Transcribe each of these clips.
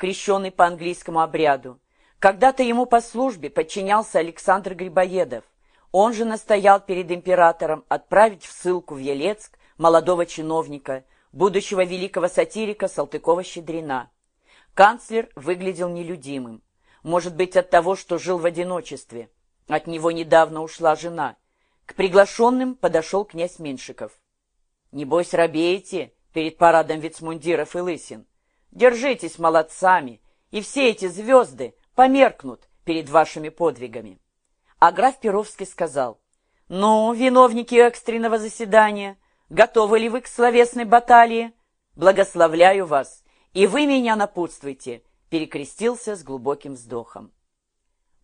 крещенный по английскому обряду. Когда-то ему по службе подчинялся Александр Грибоедов. Он же настоял перед императором отправить в ссылку в Елецк молодого чиновника, будущего великого сатирика Салтыкова-Щедрина. Канцлер выглядел нелюдимым. Может быть, от того, что жил в одиночестве. От него недавно ушла жена. К приглашенным подошел князь Меньшиков. «Небось, робеете перед парадом вицмундиров и лысин? Держитесь молодцами, и все эти звезды померкнут перед вашими подвигами». А граф Перовский сказал, «Ну, виновники экстренного заседания, готовы ли вы к словесной баталии? Благословляю вас, и вы меня напутствуйте», перекрестился с глубоким вздохом.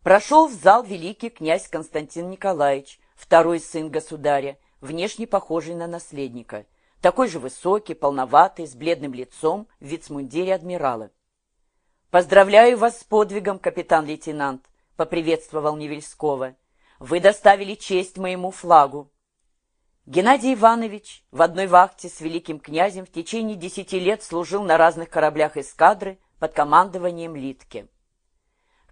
Прошел в зал великий князь Константин Николаевич, второй сын государя, внешне похожий на наследника, такой же высокий, полноватый, с бледным лицом, в вицмундире адмирала. «Поздравляю вас с подвигом, капитан-лейтенант», — поприветствовал Невельского. «Вы доставили честь моему флагу». Геннадий Иванович в одной вахте с великим князем в течение десяти лет служил на разных кораблях эскадры под командованием Литки.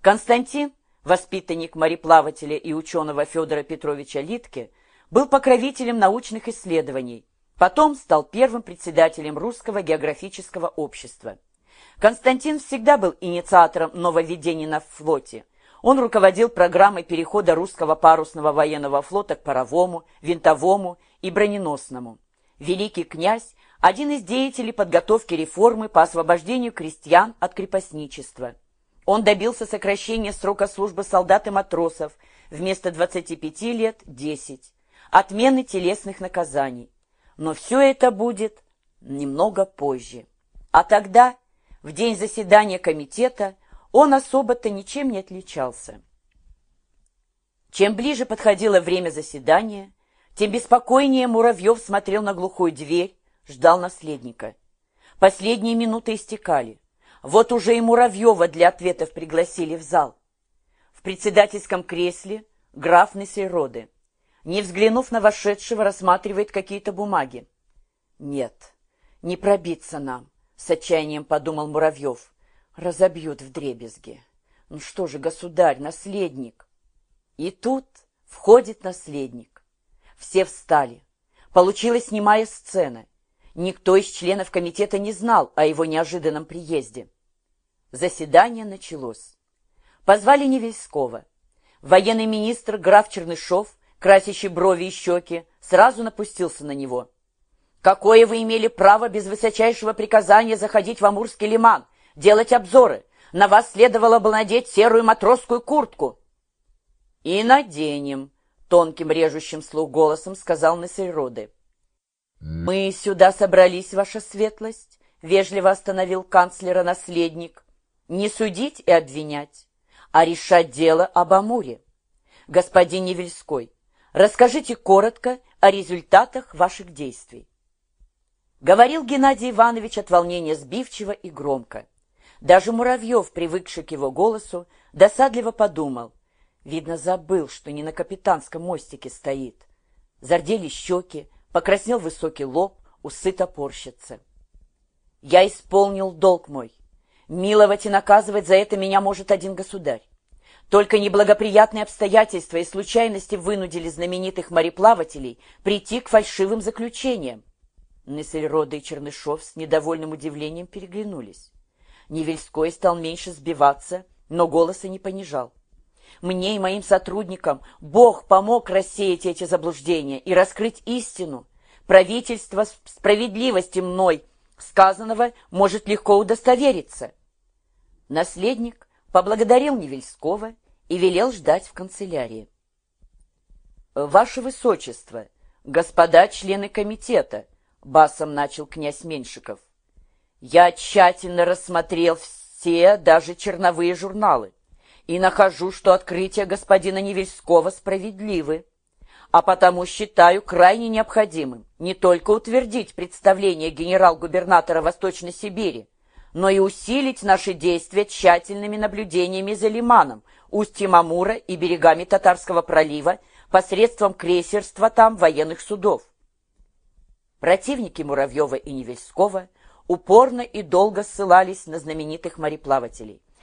Константин, воспитанник мореплавателя и ученого Федора Петровича Литки, был покровителем научных исследований, потом стал первым председателем Русского географического общества. Константин всегда был инициатором нововведений на флоте. Он руководил программой перехода русского парусного военного флота к паровому, винтовому и броненосному. Великий князь – один из деятелей подготовки реформы по освобождению крестьян от крепостничества. Он добился сокращения срока службы солдат и матросов вместо 25 лет – 10, отмены телесных наказаний. Но все это будет немного позже. А тогда в день заседания комитета он особо-то ничем не отличался. Чем ближе подходило время заседания, тем беспокойнее Муравьев смотрел на глухую дверь, ждал наследника. Последние минуты истекали. Вот уже и Муравьева для ответов пригласили в зал. В председательском кресле граф Несейроды. Не взглянув на вошедшего, рассматривает какие-то бумаги. Нет, не пробиться нам. — с отчаянием подумал Муравьев. «Разобьют в дребезги. Ну что же, государь, наследник!» И тут входит наследник. Все встали. Получилась немая сцена. Никто из членов комитета не знал о его неожиданном приезде. Заседание началось. Позвали Невельского. Военный министр граф Чернышов, красящий брови и щеки, сразу напустился на него — Какое вы имели право без высочайшего приказания заходить в Амурский лиман, делать обзоры? На вас следовало бы надеть серую матросскую куртку. — И наденем, — тонким режущим слух голосом сказал Насельроды. — Мы сюда собрались, ваша светлость, — вежливо остановил канцлера наследник. — Не судить и обвинять, а решать дело об Амуре. Господин Невельской, расскажите коротко о результатах ваших действий. Говорил Геннадий Иванович от волнения сбивчиво и громко. Даже Муравьев, привыкший к его голосу, досадливо подумал. Видно, забыл, что не на капитанском мостике стоит. Зардели щеки, покраснел высокий лоб, усы топорщатся. Я исполнил долг мой. Миловать и наказывать за это меня может один государь. Только неблагоприятные обстоятельства и случайности вынудили знаменитых мореплавателей прийти к фальшивым заключениям. Нессельрода и Чернышов с недовольным удивлением переглянулись. Невельской стал меньше сбиваться, но голоса не понижал. Мне и моим сотрудникам Бог помог рассеять эти заблуждения и раскрыть истину. Правительство справедливости мной сказанного может легко удостовериться. Наследник поблагодарил Невельского и велел ждать в канцелярии. «Ваше Высочество, господа члены комитета», — басом начал князь Меньшиков. «Я тщательно рассмотрел все, даже черновые журналы, и нахожу, что открытия господина Невельского справедливы, а потому считаю крайне необходимым не только утвердить представление генерал-губернатора Восточной Сибири, но и усилить наши действия тщательными наблюдениями за Лиманом, устьем Амура и берегами Татарского пролива посредством крейсерства там военных судов. Противники Муравьева и Невельского упорно и долго ссылались на знаменитых мореплавателей.